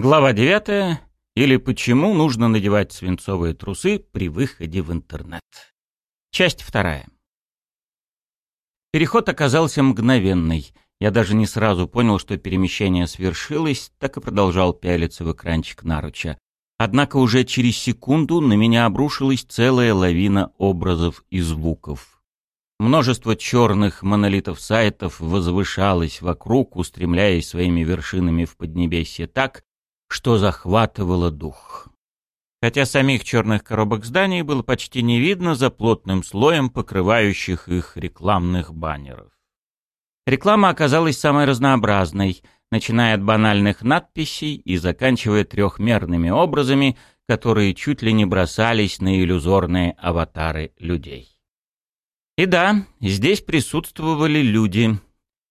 Глава 9. Или почему нужно надевать свинцовые трусы при выходе в интернет. Часть вторая. Переход оказался мгновенный. Я даже не сразу понял, что перемещение свершилось, так и продолжал пялиться в экранчик наруча. Однако уже через секунду на меня обрушилась целая лавина образов и звуков. Множество черных монолитов сайтов возвышалось вокруг, устремляясь своими вершинами в Поднебесье так, что захватывало дух. Хотя самих черных коробок зданий было почти не видно за плотным слоем покрывающих их рекламных баннеров. Реклама оказалась самой разнообразной, начиная от банальных надписей и заканчивая трехмерными образами, которые чуть ли не бросались на иллюзорные аватары людей. И да, здесь присутствовали люди.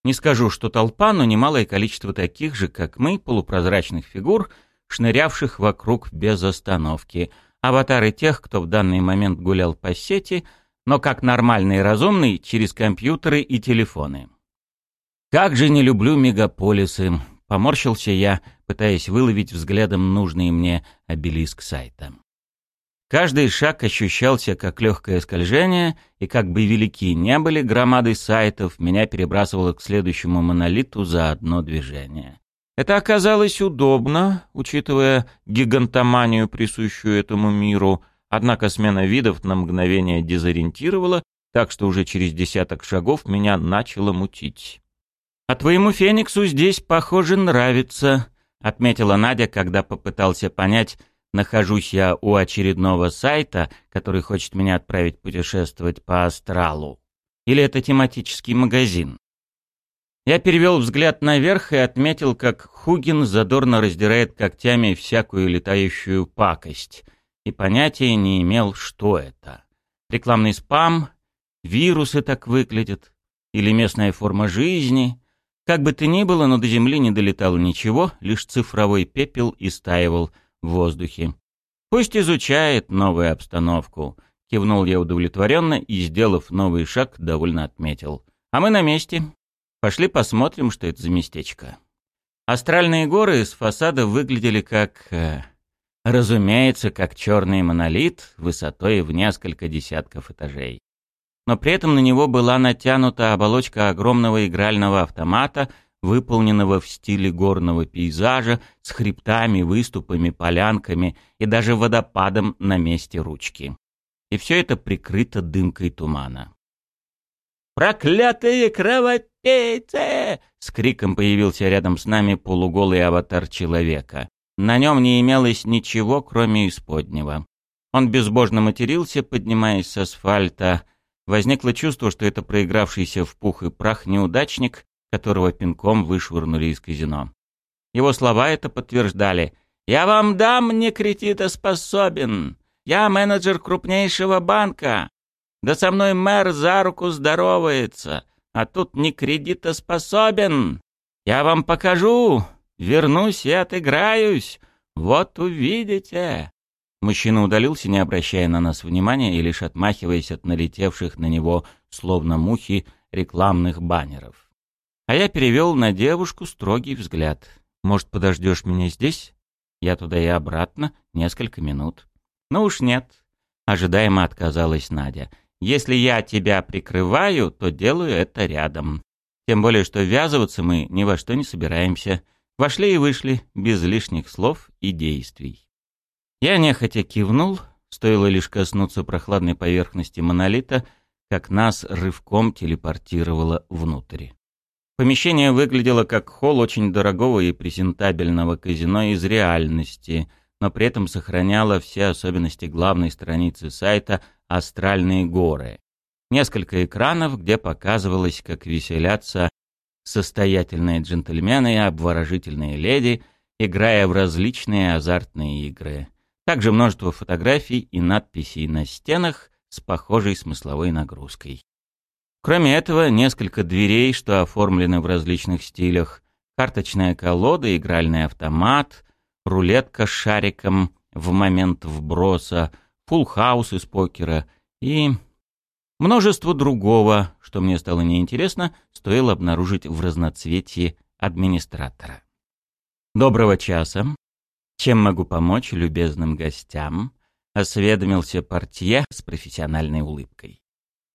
Не скажу, что толпа, но немалое количество таких же, как мы, полупрозрачных фигур, шнырявших вокруг без остановки. Аватары тех, кто в данный момент гулял по сети, но как нормальный и разумный, через компьютеры и телефоны. «Как же не люблю мегаполисы!» — поморщился я, пытаясь выловить взглядом нужный мне обелиск сайта. Каждый шаг ощущался как легкое скольжение, и как бы велики не были громады сайтов, меня перебрасывало к следующему монолиту за одно движение. Это оказалось удобно, учитывая гигантоманию, присущую этому миру, однако смена видов на мгновение дезориентировала, так что уже через десяток шагов меня начало мутить. «А твоему Фениксу здесь, похоже, нравится», — отметила Надя, когда попытался понять, Нахожусь я у очередного сайта, который хочет меня отправить путешествовать по астралу. Или это тематический магазин? Я перевел взгляд наверх и отметил, как Хугин задорно раздирает когтями всякую летающую пакость, и понятия не имел, что это. Рекламный спам, вирусы так выглядят, или местная форма жизни. Как бы то ни было, но до Земли не долетало ничего, лишь цифровой пепел истаивал — в воздухе. «Пусть изучает новую обстановку», — кивнул я удовлетворенно и, сделав новый шаг, довольно отметил. «А мы на месте. Пошли посмотрим, что это за местечко». Астральные горы с фасада выглядели как... Э, разумеется, как черный монолит высотой в несколько десятков этажей. Но при этом на него была натянута оболочка огромного игрального автомата — выполненного в стиле горного пейзажа с хребтами, выступами, полянками и даже водопадом на месте ручки. И все это прикрыто дымкой тумана. «Проклятые кровопейцы!» — с криком появился рядом с нами полуголый аватар человека. На нем не имелось ничего, кроме исподнего. Он безбожно матерился, поднимаясь с асфальта. Возникло чувство, что это проигравшийся в пух и прах неудачник которого пинком вышвырнули из казино. Его слова это подтверждали. «Я вам дам, не способен. Я менеджер крупнейшего банка. Да со мной мэр за руку здоровается, а тут не способен. Я вам покажу, вернусь и отыграюсь. Вот увидите». Мужчина удалился, не обращая на нас внимания и лишь отмахиваясь от налетевших на него, словно мухи, рекламных баннеров. А я перевел на девушку строгий взгляд. «Может, подождешь меня здесь?» Я туда и обратно, несколько минут. «Ну уж нет», — ожидаемо отказалась Надя. «Если я тебя прикрываю, то делаю это рядом. Тем более, что ввязываться мы ни во что не собираемся. Вошли и вышли, без лишних слов и действий». Я нехотя кивнул, стоило лишь коснуться прохладной поверхности монолита, как нас рывком телепортировало внутрь. Помещение выглядело как холл очень дорогого и презентабельного казино из реальности, но при этом сохраняло все особенности главной страницы сайта «Астральные горы». Несколько экранов, где показывалось, как веселятся состоятельные джентльмены и обворожительные леди, играя в различные азартные игры. Также множество фотографий и надписей на стенах с похожей смысловой нагрузкой. Кроме этого, несколько дверей, что оформлены в различных стилях, карточная колода, игральный автомат, рулетка с шариком в момент вброса, фулл-хаус из покера и множество другого, что мне стало неинтересно, стоило обнаружить в разноцветии администратора. «Доброго часа!» «Чем могу помочь любезным гостям?» — осведомился портье с профессиональной улыбкой.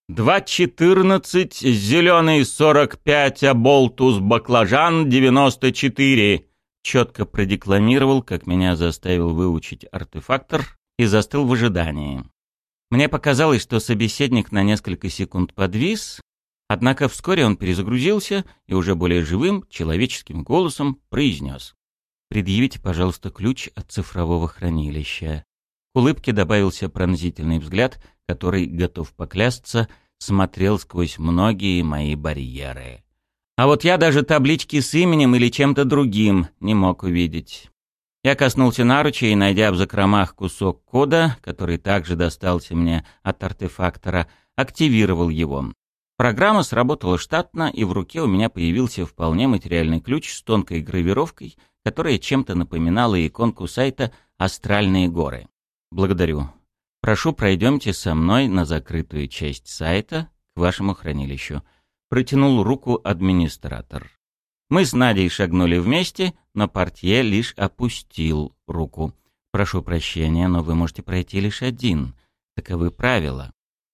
«Два четырнадцать, зеленый сорок пять, оболтус баклажан девяносто четыре», — четко продекламировал, как меня заставил выучить артефактор, и застыл в ожидании. Мне показалось, что собеседник на несколько секунд подвис, однако вскоре он перезагрузился и уже более живым, человеческим голосом произнес. «Предъявите, пожалуйста, ключ от цифрового хранилища». К улыбке добавился пронзительный взгляд, который, готов поклясться, смотрел сквозь многие мои барьеры. А вот я даже таблички с именем или чем-то другим не мог увидеть. Я коснулся наруча и, найдя в закромах кусок кода, который также достался мне от артефактора, активировал его. Программа сработала штатно, и в руке у меня появился вполне материальный ключ с тонкой гравировкой, которая чем-то напоминала иконку сайта «Астральные горы». Благодарю. Прошу, пройдемте со мной на закрытую часть сайта к вашему хранилищу. Протянул руку администратор. Мы с Надей шагнули вместе, но портье лишь опустил руку. «Прошу прощения, но вы можете пройти лишь один. Таковы правила.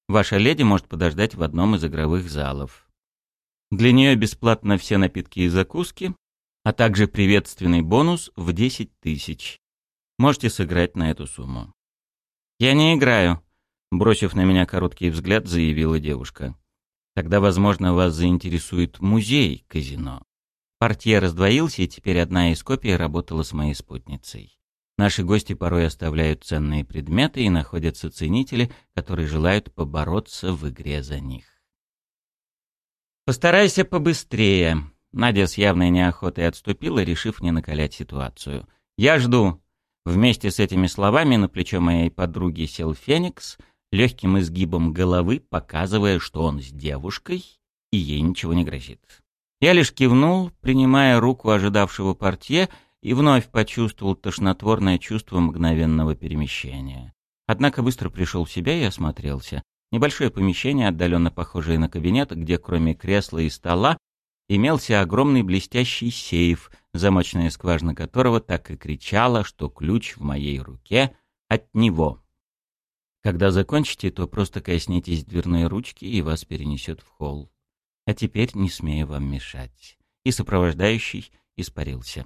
Ваша леди может подождать в одном из игровых залов. Для нее бесплатно все напитки и закуски, а также приветственный бонус в 10 тысяч. Можете сыграть на эту сумму». «Я не играю», — бросив на меня короткий взгляд, заявила девушка. «Тогда, возможно, вас заинтересует музей казино». Портье раздвоился, и теперь одна из копий работала с моей спутницей. Наши гости порой оставляют ценные предметы и находятся ценители, которые желают побороться в игре за них. «Постарайся побыстрее», — Надя с явной неохотой отступила, решив не накалять ситуацию. «Я жду». Вместе с этими словами на плечо моей подруги сел Феникс, легким изгибом головы показывая, что он с девушкой, и ей ничего не грозит. Я лишь кивнул, принимая руку ожидавшего портье, и вновь почувствовал тошнотворное чувство мгновенного перемещения. Однако быстро пришел в себя и осмотрелся. Небольшое помещение, отдаленно похожее на кабинет, где кроме кресла и стола имелся огромный блестящий сейф, замочная скважина которого так и кричала, что ключ в моей руке от него. Когда закончите, то просто коснитесь дверной ручки, и вас перенесет в холл. А теперь не смею вам мешать. И сопровождающий испарился.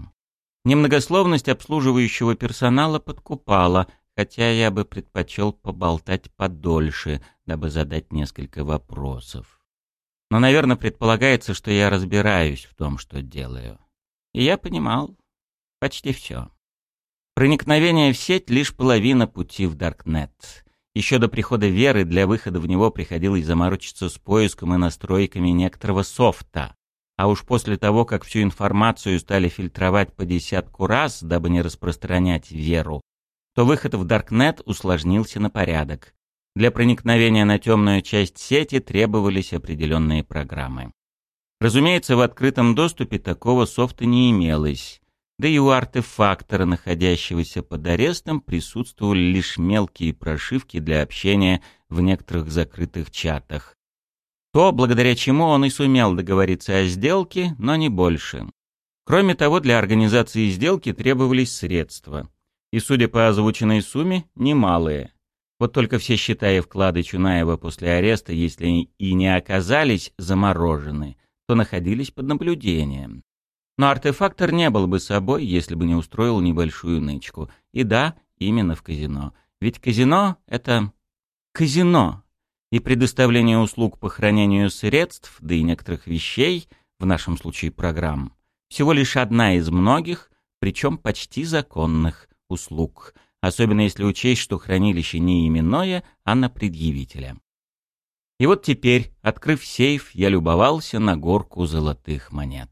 Немногословность обслуживающего персонала подкупала, хотя я бы предпочел поболтать подольше, дабы задать несколько вопросов. Но, наверное, предполагается, что я разбираюсь в том, что делаю. И я понимал почти все. Проникновение в сеть — лишь половина пути в Даркнет. Еще до прихода Веры для выхода в него приходилось заморочиться с поиском и настройками некоторого софта. А уж после того, как всю информацию стали фильтровать по десятку раз, дабы не распространять Веру, то выход в Даркнет усложнился на порядок. Для проникновения на темную часть сети требовались определенные программы. Разумеется, в открытом доступе такого софта не имелось, да и у артефактора, находящегося под арестом, присутствовали лишь мелкие прошивки для общения в некоторых закрытых чатах. То, благодаря чему он и сумел договориться о сделке, но не больше. Кроме того, для организации сделки требовались средства. И, судя по озвученной сумме, немалые. Вот только все счета и вклады Чунаева после ареста, если и не оказались заморожены, то находились под наблюдением. Но артефактор не был бы собой, если бы не устроил небольшую нычку. И да, именно в казино. Ведь казино — это казино. И предоставление услуг по хранению средств, да и некоторых вещей, в нашем случае программ, всего лишь одна из многих, причем почти законных услуг, особенно если учесть, что хранилище не именное, а на предъявителя. И вот теперь, открыв сейф, я любовался на горку золотых монет.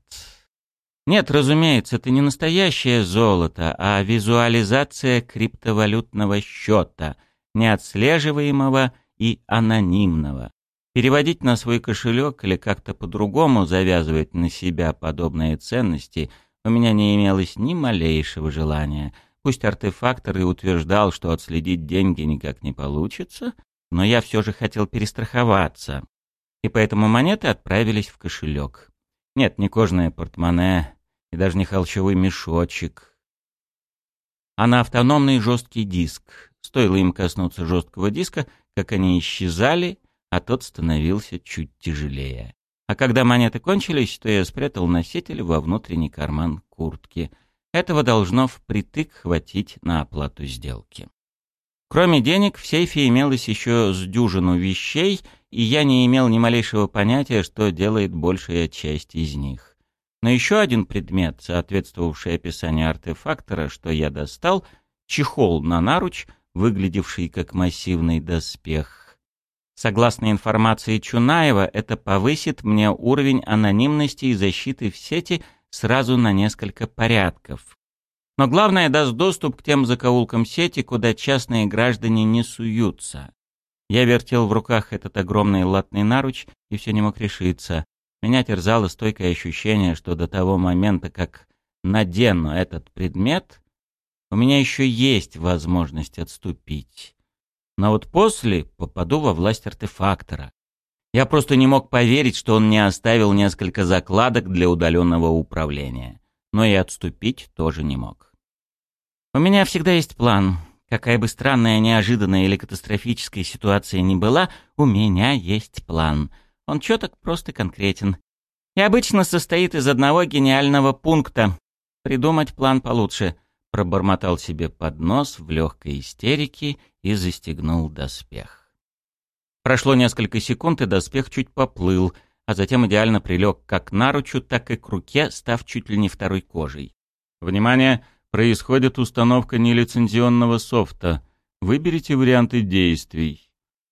Нет, разумеется, это не настоящее золото, а визуализация криптовалютного счета, неотслеживаемого и анонимного. Переводить на свой кошелек или как-то по-другому завязывать на себя подобные ценности у меня не имелось ни малейшего желания. Пусть артефактор и утверждал, что отследить деньги никак не получится, но я все же хотел перестраховаться. И поэтому монеты отправились в кошелек. Нет, не кожаное портмоне и даже не холщовый мешочек. а на автономный жесткий диск. Стоило им коснуться жесткого диска, как они исчезали, а тот становился чуть тяжелее. А когда монеты кончились, то я спрятал носитель во внутренний карман куртки. Этого должно впритык хватить на оплату сделки. Кроме денег, в сейфе имелось еще с дюжину вещей, и я не имел ни малейшего понятия, что делает большая часть из них. Но еще один предмет, соответствовавший описанию артефактора, что я достал, чехол на наруч, выглядевший как массивный доспех. Согласно информации Чунаева, это повысит мне уровень анонимности и защиты в сети сразу на несколько порядков. Но главное, даст доступ к тем закоулкам сети, куда частные граждане не суются. Я вертел в руках этот огромный латный наруч и все не мог решиться. Меня терзало стойкое ощущение, что до того момента, как надену этот предмет, у меня еще есть возможность отступить. Но вот после попаду во власть артефактора. Я просто не мог поверить, что он не оставил несколько закладок для удаленного управления. Но и отступить тоже не мог. У меня всегда есть план. Какая бы странная, неожиданная или катастрофическая ситуация ни была, у меня есть план — он четок, просто конкретен. И обычно состоит из одного гениального пункта. Придумать план получше. Пробормотал себе под нос в легкой истерике и застегнул доспех. Прошло несколько секунд, и доспех чуть поплыл, а затем идеально прилег как наручу, так и к руке, став чуть ли не второй кожей. Внимание! Происходит установка нелицензионного софта. Выберите варианты действий.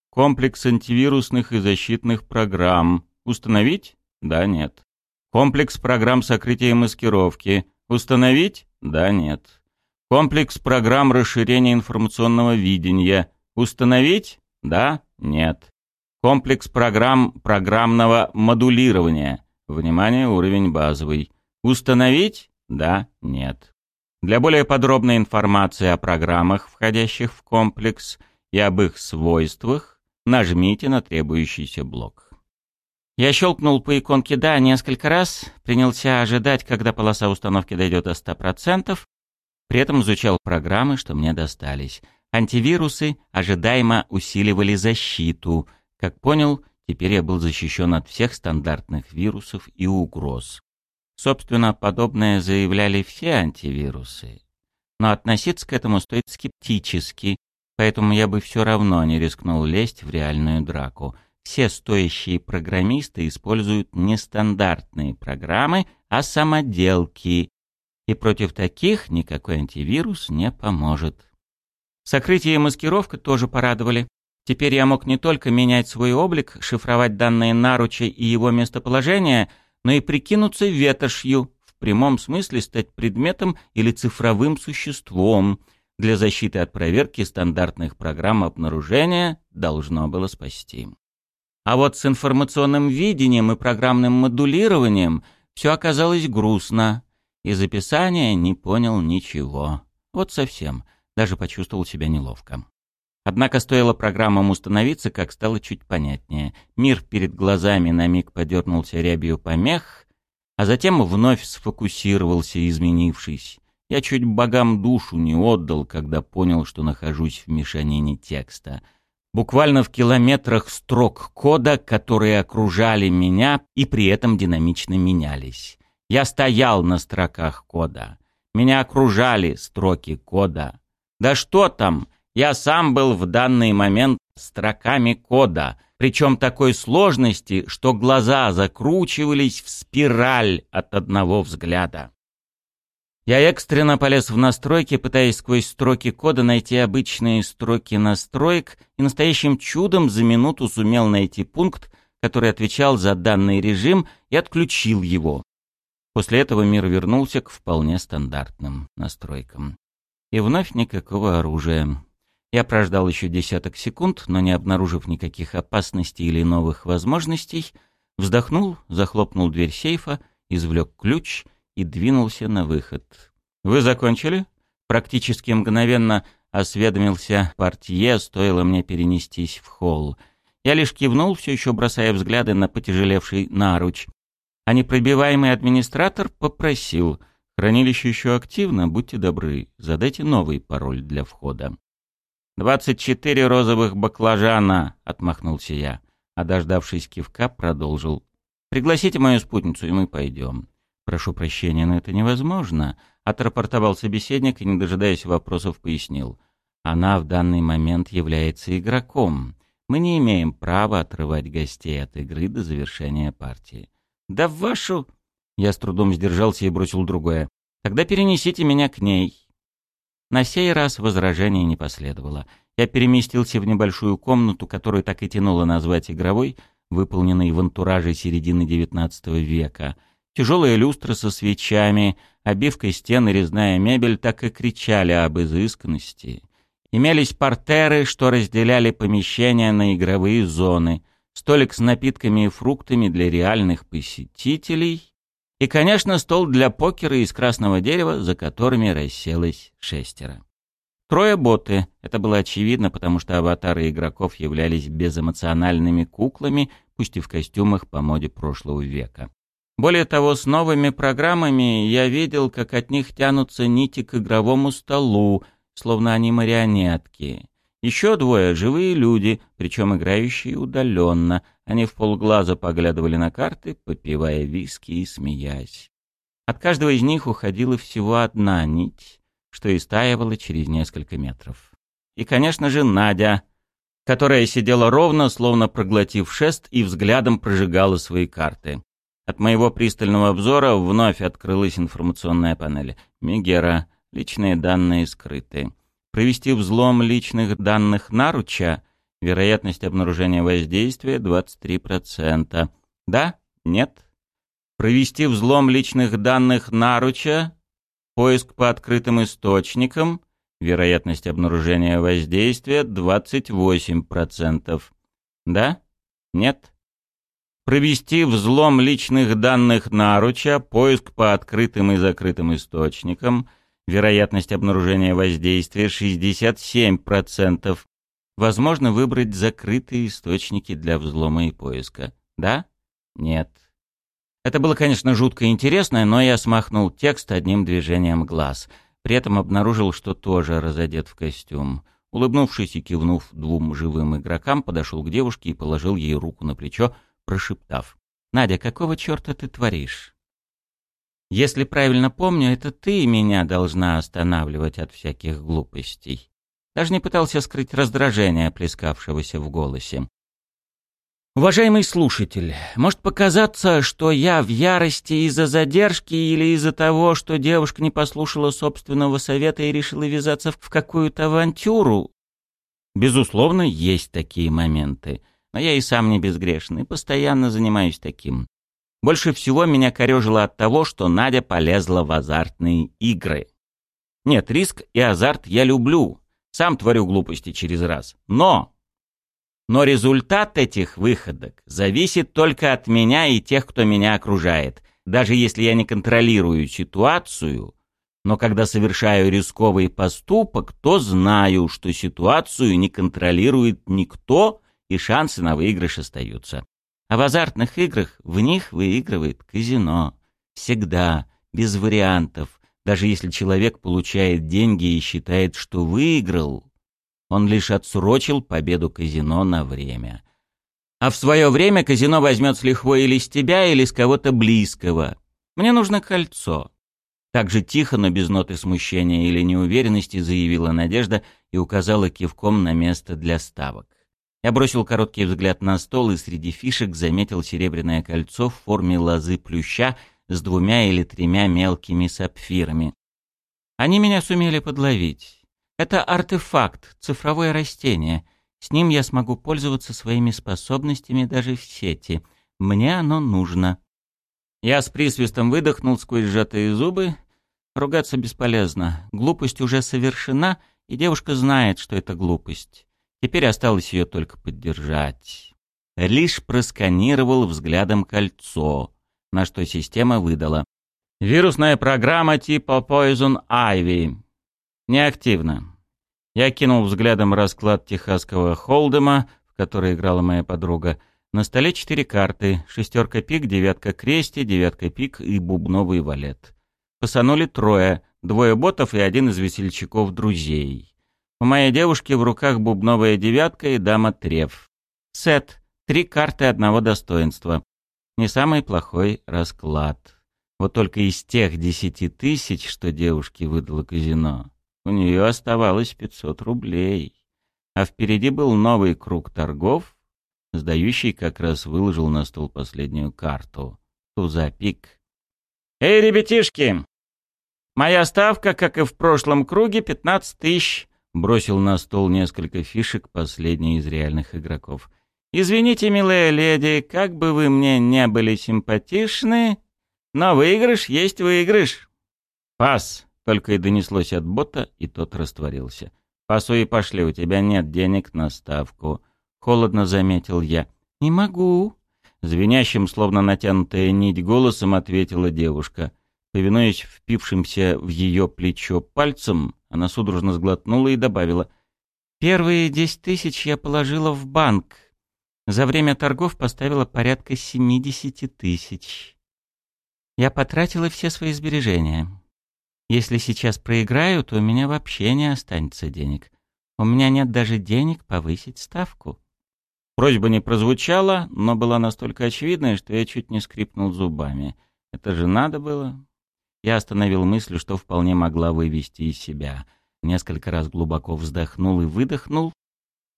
Комплекс антивирусных и защитных программ. Установить? Да, нет. Комплекс программ сокрытия и маскировки. Установить? Да, нет. Комплекс программ расширения информационного видения. Установить? Да, нет. Комплекс программ программного модулирования. Внимание, уровень базовый. Установить? Да, нет. Для более подробной информации о программах, входящих в комплекс, и об их свойствах, нажмите на требующийся блок. Я щелкнул по иконке «Да» несколько раз, принялся ожидать, когда полоса установки дойдет до 100%, при этом изучал программы, что мне достались. Антивирусы ожидаемо усиливали защиту. Как понял, теперь я был защищен от всех стандартных вирусов и угроз. Собственно, подобное заявляли все антивирусы. Но относиться к этому стоит скептически, Поэтому я бы все равно не рискнул лезть в реальную драку. Все стоящие программисты используют не стандартные программы, а самоделки. И против таких никакой антивирус не поможет. Сокрытие и маскировка тоже порадовали. Теперь я мог не только менять свой облик, шифровать данные наруча и его местоположение, но и прикинуться ветошью, в прямом смысле стать предметом или цифровым существом — для защиты от проверки стандартных программ обнаружения должно было спасти. А вот с информационным видением и программным модулированием все оказалось грустно. Из описания не понял ничего. Вот совсем. Даже почувствовал себя неловко. Однако стоило программам установиться, как стало чуть понятнее. Мир перед глазами на миг подернулся рябью помех, а затем вновь сфокусировался, изменившись. Я чуть богам душу не отдал, когда понял, что нахожусь в мешанине текста. Буквально в километрах строк кода, которые окружали меня и при этом динамично менялись. Я стоял на строках кода. Меня окружали строки кода. Да что там, я сам был в данный момент строками кода, причем такой сложности, что глаза закручивались в спираль от одного взгляда. Я экстренно полез в настройки, пытаясь сквозь строки кода найти обычные строки настроек, и настоящим чудом за минуту сумел найти пункт, который отвечал за данный режим, и отключил его. После этого мир вернулся к вполне стандартным настройкам. И вновь никакого оружия. Я прождал еще десяток секунд, но не обнаружив никаких опасностей или новых возможностей, вздохнул, захлопнул дверь сейфа, извлек ключ — и двинулся на выход. «Вы закончили?» Практически мгновенно осведомился портье, стоило мне перенестись в холл. Я лишь кивнул, все еще бросая взгляды на потяжелевший наруч. А непробиваемый администратор попросил. Хранилище еще активно, будьте добры, задайте новый пароль для входа. «Двадцать четыре розовых баклажана», — отмахнулся я, а, дождавшись кивка, продолжил. «Пригласите мою спутницу, и мы пойдем». «Прошу прощения, но это невозможно», — отрапортовал собеседник и, не дожидаясь вопросов, пояснил. «Она в данный момент является игроком. Мы не имеем права отрывать гостей от игры до завершения партии». «Да вашу...» Я с трудом сдержался и бросил другое. «Тогда перенесите меня к ней». На сей раз возражения не последовало. Я переместился в небольшую комнату, которую так и тянуло назвать игровой, выполненной в антураже середины XIX века. Тяжелые люстры со свечами, обивка стен и резная мебель так и кричали об изысканности. Имелись портеры, что разделяли помещения на игровые зоны, столик с напитками и фруктами для реальных посетителей и, конечно, стол для покера из красного дерева, за которыми расселось шестеро. Трое боты. Это было очевидно, потому что аватары игроков являлись безэмоциональными куклами, пусть и в костюмах по моде прошлого века. Более того, с новыми программами я видел, как от них тянутся нити к игровому столу, словно они марионетки. Еще двое — живые люди, причем играющие удаленно. Они в полглаза поглядывали на карты, попивая виски и смеясь. От каждого из них уходила всего одна нить, что истаивала через несколько метров. И, конечно же, Надя, которая сидела ровно, словно проглотив шест, и взглядом прожигала свои карты. От моего пристального обзора вновь открылась информационная панель. Мегера. Личные данные скрыты. Провести взлом личных данных наруча, вероятность обнаружения воздействия 23%. Да? Нет? Провести взлом личных данных наруча, поиск по открытым источникам, вероятность обнаружения воздействия 28%. Да? Нет? Провести взлом личных данных наруча, поиск по открытым и закрытым источникам – Вероятность обнаружения воздействия 67%. Возможно выбрать закрытые источники для взлома и поиска. Да? Нет. Это было, конечно, жутко интересно, но я смахнул текст одним движением глаз. При этом обнаружил, что тоже разодет в костюм. Улыбнувшись и кивнув двум живым игрокам, подошел к девушке и положил ей руку на плечо, прошептав. «Надя, какого черта ты творишь?» Если правильно помню, это ты меня должна останавливать от всяких глупостей. Даже не пытался скрыть раздражение, плескавшегося в голосе. Уважаемый слушатель, может показаться, что я в ярости из-за задержки или из-за того, что девушка не послушала собственного совета и решила ввязаться в какую-то авантюру. Безусловно, есть такие моменты, но я и сам не безгрешный, постоянно занимаюсь таким. Больше всего меня корежило от того, что Надя полезла в азартные игры. Нет, риск и азарт я люблю. Сам творю глупости через раз. Но... Но результат этих выходок зависит только от меня и тех, кто меня окружает. Даже если я не контролирую ситуацию, но когда совершаю рисковый поступок, то знаю, что ситуацию не контролирует никто, и шансы на выигрыш остаются. А в азартных играх в них выигрывает казино. Всегда, без вариантов. Даже если человек получает деньги и считает, что выиграл, он лишь отсрочил победу казино на время. А в свое время казино возьмет с лихвой или с тебя, или с кого-то близкого. Мне нужно кольцо. Так же тихо, но без ноты смущения или неуверенности заявила Надежда и указала кивком на место для ставок. Я бросил короткий взгляд на стол и среди фишек заметил серебряное кольцо в форме лозы плюща с двумя или тремя мелкими сапфирами. Они меня сумели подловить. Это артефакт, цифровое растение. С ним я смогу пользоваться своими способностями даже в сети. Мне оно нужно. Я с присвистом выдохнул сквозь сжатые зубы. Ругаться бесполезно. Глупость уже совершена, и девушка знает, что это глупость. Теперь осталось ее только поддержать. Лишь просканировал взглядом кольцо, на что система выдала. Вирусная программа типа Poison Ivy. Неактивна. Я кинул взглядом расклад техасского холдема, в который играла моя подруга. На столе четыре карты. Шестерка пик, девятка крести, девятка пик и бубновый валет. Посанули трое, двое ботов и один из весельчаков друзей. У моей девушки в руках бубновая девятка и дама треф. Сет. Три карты одного достоинства. Не самый плохой расклад. Вот только из тех десяти тысяч, что девушке выдало казино, у нее оставалось пятьсот рублей. А впереди был новый круг торгов, сдающий как раз выложил на стол последнюю карту. Туза пик. «Эй, ребятишки! Моя ставка, как и в прошлом круге, пятнадцать тысяч!» Бросил на стол несколько фишек последний из реальных игроков. «Извините, милая леди, как бы вы мне не были симпатичны, но выигрыш есть выигрыш. Пас, только и донеслось от бота, и тот растворился. Пасу и пошли, у тебя нет денег на ставку. Холодно заметил я. Не могу. Звенящим, словно натянутая нить голосом, ответила девушка. Повинуясь впившимся в ее плечо пальцем, она судорожно сглотнула и добавила. «Первые десять тысяч я положила в банк. За время торгов поставила порядка семидесяти тысяч. Я потратила все свои сбережения. Если сейчас проиграю, то у меня вообще не останется денег. У меня нет даже денег повысить ставку. Просьба не прозвучала, но была настолько очевидной, что я чуть не скрипнул зубами. Это же надо было. Я остановил мысль, что вполне могла вывести из себя. Несколько раз глубоко вздохнул и выдохнул.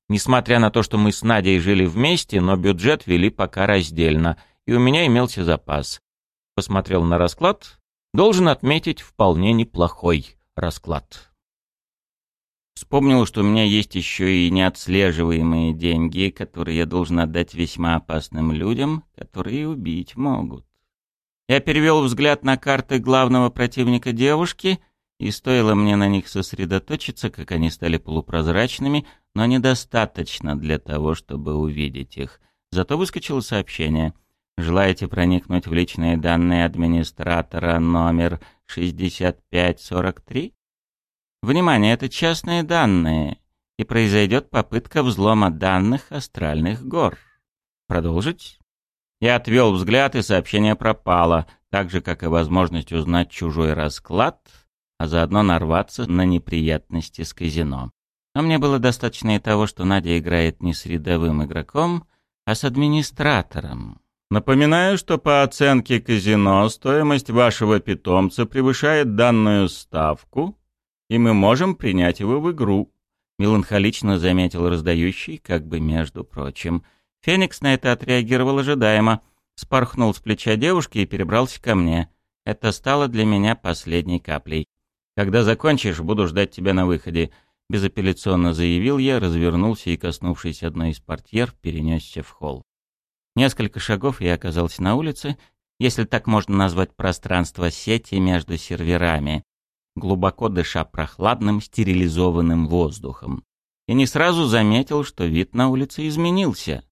Несмотря на то, что мы с Надей жили вместе, но бюджет вели пока раздельно, и у меня имелся запас посмотрел на расклад, должен отметить вполне неплохой расклад. Вспомнил, что у меня есть еще и неотслеживаемые деньги, которые я должен отдать весьма опасным людям, которые убить могут. Я перевел взгляд на карты главного противника девушки, и стоило мне на них сосредоточиться, как они стали полупрозрачными, но недостаточно для того, чтобы увидеть их. Зато выскочило сообщение. Желаете проникнуть в личные данные администратора номер 6543? Внимание, это частные данные, и произойдет попытка взлома данных астральных гор. Продолжить? Я отвел взгляд, и сообщение пропало, так же, как и возможность узнать чужой расклад, а заодно нарваться на неприятности с казино. Но мне было достаточно и того, что Надя играет не с рядовым игроком, а с администратором. Напоминаю, что по оценке казино стоимость вашего питомца превышает данную ставку, и мы можем принять его в игру», — меланхолично заметил раздающий, как бы между прочим. Феникс на это отреагировал ожидаемо, спорхнул с плеча девушки и перебрался ко мне. Это стало для меня последней каплей. «Когда закончишь, буду ждать тебя на выходе», — безапелляционно заявил я, развернулся и, коснувшись одной из портьер, перенесся в холл. Несколько шагов я оказался на улице, если так можно назвать пространство сети между серверами, глубоко дыша прохладным стерилизованным воздухом. И не сразу заметил, что вид на улице изменился.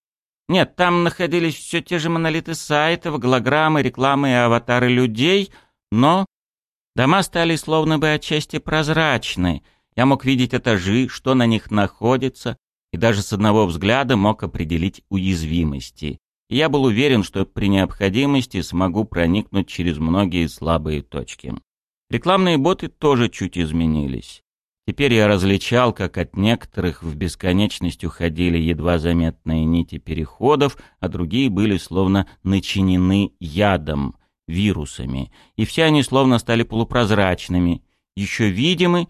Нет, там находились все те же монолиты сайтов, голограммы, рекламы и аватары людей, но дома стали словно бы отчасти прозрачны. Я мог видеть этажи, что на них находится, и даже с одного взгляда мог определить уязвимости я был уверен, что при необходимости смогу проникнуть через многие слабые точки. Рекламные боты тоже чуть изменились. Теперь я различал, как от некоторых в бесконечность уходили едва заметные нити переходов, а другие были словно начинены ядом, вирусами, и все они словно стали полупрозрачными, еще видимы,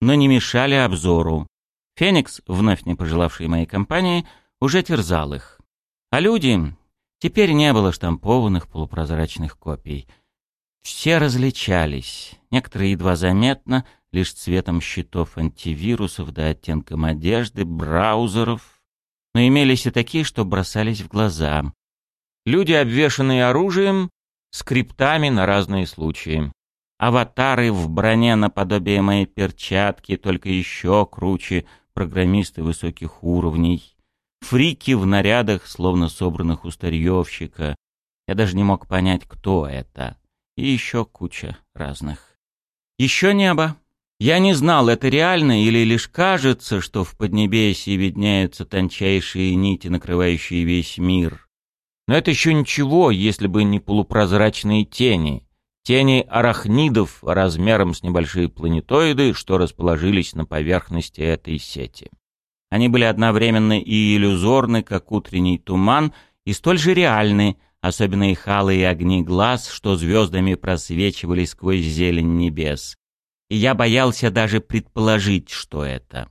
но не мешали обзору. Феникс, вновь не пожелавший моей компании, уже терзал их. А люди, Теперь не было штампованных полупрозрачных копий. Все различались, некоторые едва заметно, лишь цветом щитов антивирусов да оттенком одежды, браузеров, но имелись и такие, что бросались в глаза. Люди, обвешанные оружием, скриптами на разные случаи. Аватары в броне наподобие моей перчатки, только еще круче, программисты высоких уровней. Фрики в нарядах, словно собранных у старьевщика. Я даже не мог понять, кто это. И еще куча разных. Еще небо. Я не знал, это реально или лишь кажется, что в Поднебесье видняются тончайшие нити, накрывающие весь мир. Но это еще ничего, если бы не полупрозрачные тени. Тени арахнидов размером с небольшие планетоиды, что расположились на поверхности этой сети. Они были одновременно и иллюзорны, как утренний туман, и столь же реальны, особенно их алые огни глаз, что звездами просвечивали сквозь зелень небес. И я боялся даже предположить, что это.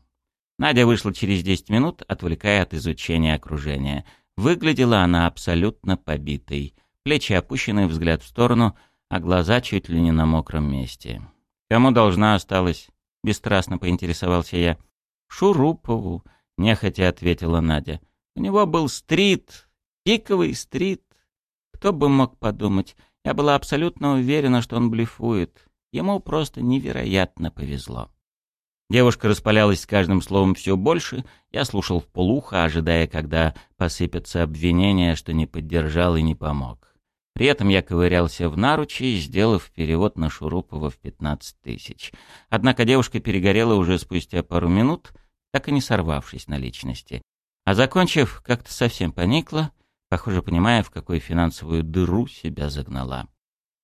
Надя вышла через 10 минут, отвлекая от изучения окружения. Выглядела она абсолютно побитой. Плечи опущены, взгляд в сторону, а глаза чуть ли не на мокром месте. «Кому должна осталась?» — бесстрастно поинтересовался я. «Шурупову», — нехотя ответила Надя. «У него был стрит, пиковый стрит. Кто бы мог подумать? Я была абсолютно уверена, что он блефует. Ему просто невероятно повезло». Девушка распалялась с каждым словом все больше. Я слушал в полухо, ожидая, когда посыпятся обвинения, что не поддержал и не помог. При этом я ковырялся в наруче, сделав перевод на Шурупова в 15 тысяч. Однако девушка перегорела уже спустя пару минут, так и не сорвавшись на личности. А закончив, как-то совсем поникла, похоже, понимая, в какую финансовую дыру себя загнала.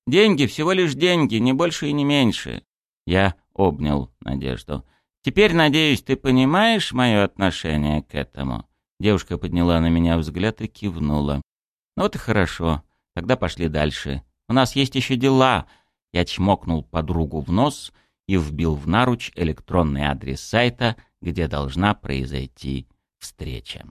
«Деньги, всего лишь деньги, не больше и не меньше». Я обнял Надежду. Теперь, надеюсь, ты понимаешь мое отношение к этому?» Девушка подняла на меня взгляд и кивнула. «Ну вот и хорошо. Тогда пошли дальше. У нас есть еще дела». Я чмокнул подругу в нос и вбил в наруч электронный адрес сайта, где должна произойти встреча.